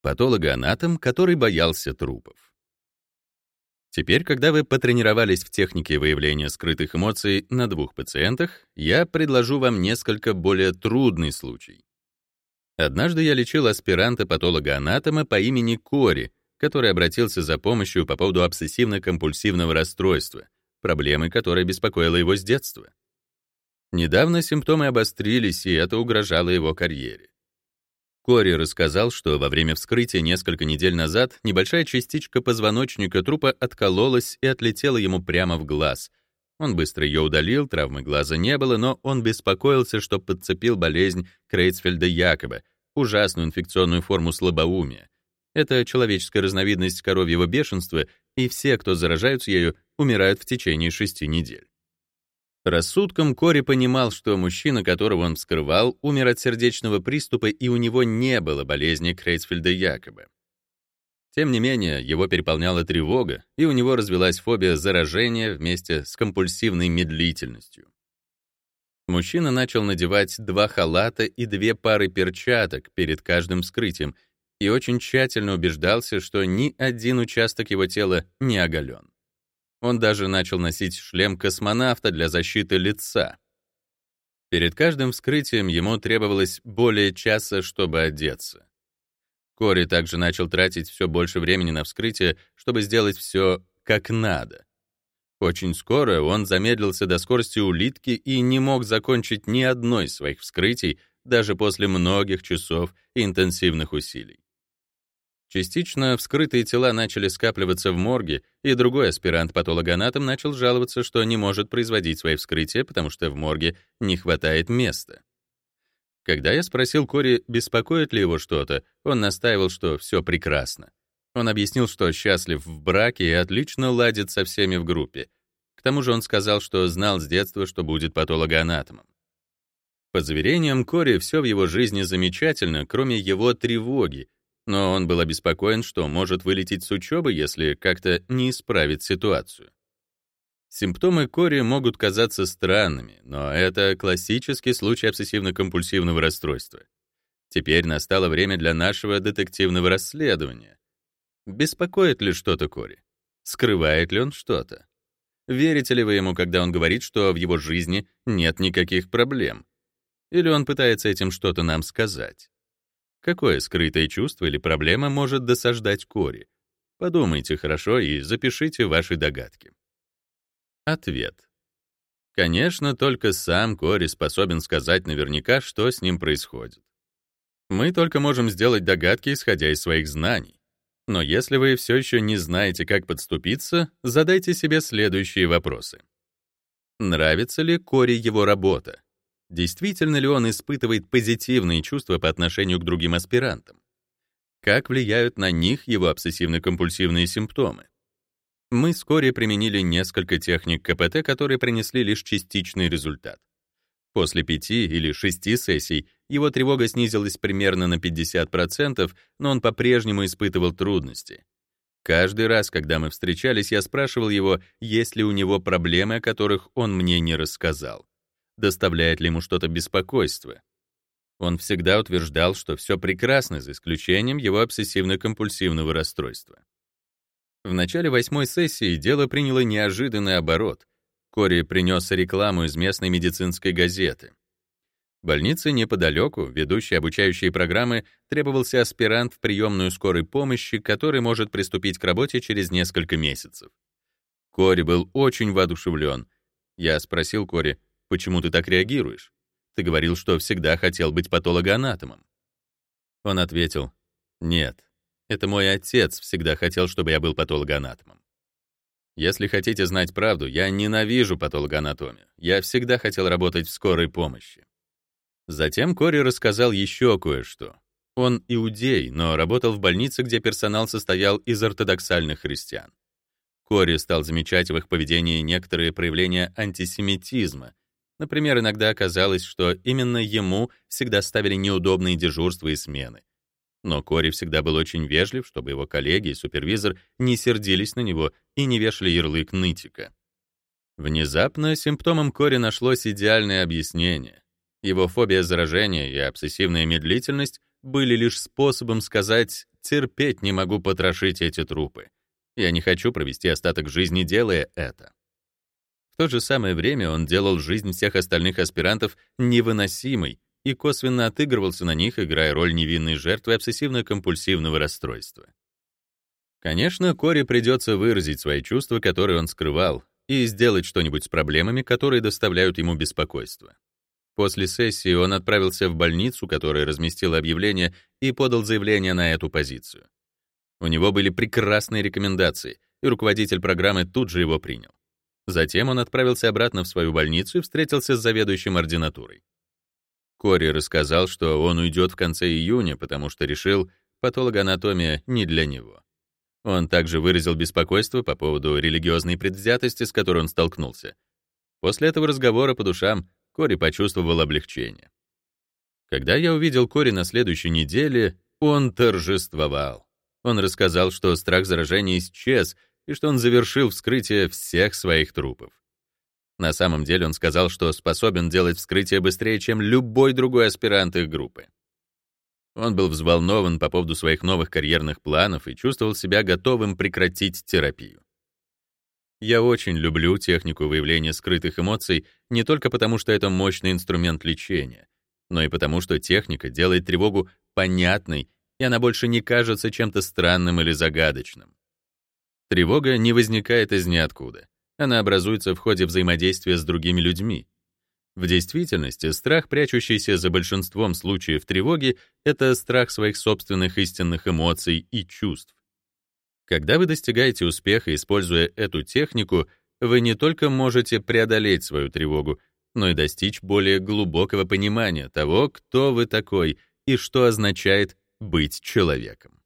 Патологоанатом, который боялся трупов. Теперь, когда вы потренировались в технике выявления скрытых эмоций на двух пациентах, я предложу вам несколько более трудный случай. Однажды я лечил аспиранта-патолога-анатома по имени Кори, который обратился за помощью по поводу обсессивно-компульсивного расстройства, проблемы, которая беспокоила его с детства. Недавно симптомы обострились, и это угрожало его карьере. Кори рассказал, что во время вскрытия несколько недель назад небольшая частичка позвоночника трупа откололась и отлетела ему прямо в глаз. Он быстро ее удалил, травмы глаза не было, но он беспокоился, что подцепил болезнь Крейцфельда-Якоба, ужасную инфекционную форму слабоумия. Это человеческая разновидность коровьего бешенства, и все, кто заражаются ею, умирают в течение шести недель. Рассудком Кори понимал, что мужчина, которого он вскрывал, умер от сердечного приступа, и у него не было болезни Крейцфельда якобы. Тем не менее, его переполняла тревога, и у него развилась фобия заражения вместе с компульсивной медлительностью. Мужчина начал надевать два халата и две пары перчаток перед каждым вскрытием и очень тщательно убеждался, что ни один участок его тела не оголен. Он даже начал носить шлем космонавта для защиты лица. Перед каждым вскрытием ему требовалось более часа, чтобы одеться. Кори также начал тратить все больше времени на вскрытие, чтобы сделать все как надо. Очень скоро он замедлился до скорости улитки и не мог закончить ни одной из своих вскрытий даже после многих часов интенсивных усилий. Частично вскрытые тела начали скапливаться в морге, и другой аспирант-патологоанатом начал жаловаться, что не может производить свои вскрытия, потому что в морге не хватает места. Когда я спросил Кори, беспокоит ли его что-то, он настаивал, что все прекрасно. Он объяснил, что счастлив в браке и отлично ладит со всеми в группе. К тому же он сказал, что знал с детства, что будет патологоанатомом. По заверениям Кори, все в его жизни замечательно, кроме его тревоги, но он был обеспокоен, что может вылететь с учебы, если как-то не исправит ситуацию. Симптомы кори могут казаться странными, но это классический случай обсессивно-компульсивного расстройства. Теперь настало время для нашего детективного расследования. Беспокоит ли что-то Кори? Скрывает ли он что-то? Верите ли вы ему, когда он говорит, что в его жизни нет никаких проблем? Или он пытается этим что-то нам сказать? Какое скрытое чувство или проблема может досаждать Кори? Подумайте хорошо и запишите ваши догадки. Ответ. Конечно, только сам Кори способен сказать наверняка, что с ним происходит. Мы только можем сделать догадки, исходя из своих знаний. Но если вы все еще не знаете, как подступиться, задайте себе следующие вопросы. Нравится ли Кори его работа? Действительно ли он испытывает позитивные чувства по отношению к другим аспирантам? Как влияют на них его обсессивно-компульсивные симптомы? Мы вскоре применили несколько техник КПТ, которые принесли лишь частичный результат. После пяти или шести сессий его тревога снизилась примерно на 50%, но он по-прежнему испытывал трудности. Каждый раз, когда мы встречались, я спрашивал его, есть ли у него проблемы, о которых он мне не рассказал доставляет ли ему что-то беспокойство. Он всегда утверждал, что все прекрасно, за исключением его обсессивно-компульсивного расстройства. В начале восьмой сессии дело приняло неожиданный оборот. Кори принес рекламу из местной медицинской газеты. Больнице неподалеку, ведущий обучающие программы, требовался аспирант в приемную скорой помощи, который может приступить к работе через несколько месяцев. Кори был очень воодушевлен. Я спросил Кори, Почему ты так реагируешь? Ты говорил, что всегда хотел быть патологоанатомом. Он ответил, нет, это мой отец всегда хотел, чтобы я был патологоанатомом. Если хотите знать правду, я ненавижу патологоанатомию. Я всегда хотел работать в скорой помощи. Затем Кори рассказал еще кое-что. Он иудей, но работал в больнице, где персонал состоял из ортодоксальных христиан. Кори стал замечать в их поведении некоторые проявления антисемитизма, Например, иногда оказалось, что именно ему всегда ставили неудобные дежурства и смены. Но Кори всегда был очень вежлив, чтобы его коллеги и супервизор не сердились на него и не вешали ярлык нытика. Внезапно симптомом Кори нашлось идеальное объяснение. Его фобия заражения и обсессивная медлительность были лишь способом сказать терпеть не могу потрошить эти трупы. Я не хочу провести остаток жизни, делая это. То же самое время он делал жизнь всех остальных аспирантов невыносимой и косвенно отыгрывался на них, играя роль невинной жертвы обсессивно-компульсивного расстройства. Конечно, Кори придется выразить свои чувства, которые он скрывал, и сделать что-нибудь с проблемами, которые доставляют ему беспокойство. После сессии он отправился в больницу, которая разместила объявление, и подал заявление на эту позицию. У него были прекрасные рекомендации, и руководитель программы тут же его принял. Затем он отправился обратно в свою больницу и встретился с заведующим ординатурой. Кори рассказал, что он уйдет в конце июня, потому что решил, патологоанатомия не для него. Он также выразил беспокойство по поводу религиозной предвзятости, с которой он столкнулся. После этого разговора по душам Кори почувствовал облегчение. Когда я увидел Кори на следующей неделе, он торжествовал. Он рассказал, что страх заражения исчез и что он завершил вскрытие всех своих трупов. На самом деле он сказал, что способен делать вскрытие быстрее, чем любой другой аспирант их группы. Он был взволнован по поводу своих новых карьерных планов и чувствовал себя готовым прекратить терапию. Я очень люблю технику выявления скрытых эмоций не только потому, что это мощный инструмент лечения, но и потому, что техника делает тревогу понятной, и она больше не кажется чем-то странным или загадочным. Тревога не возникает из ниоткуда. Она образуется в ходе взаимодействия с другими людьми, в действительности, страх, прячущийся за большинством случаев тревоги, это страх своих собственных истинных эмоций и чувств. Когда вы достигаете успеха, используя эту технику, вы не только можете преодолеть свою тревогу, но и достичь более глубокого понимания того, кто вы такой и что означает быть человеком.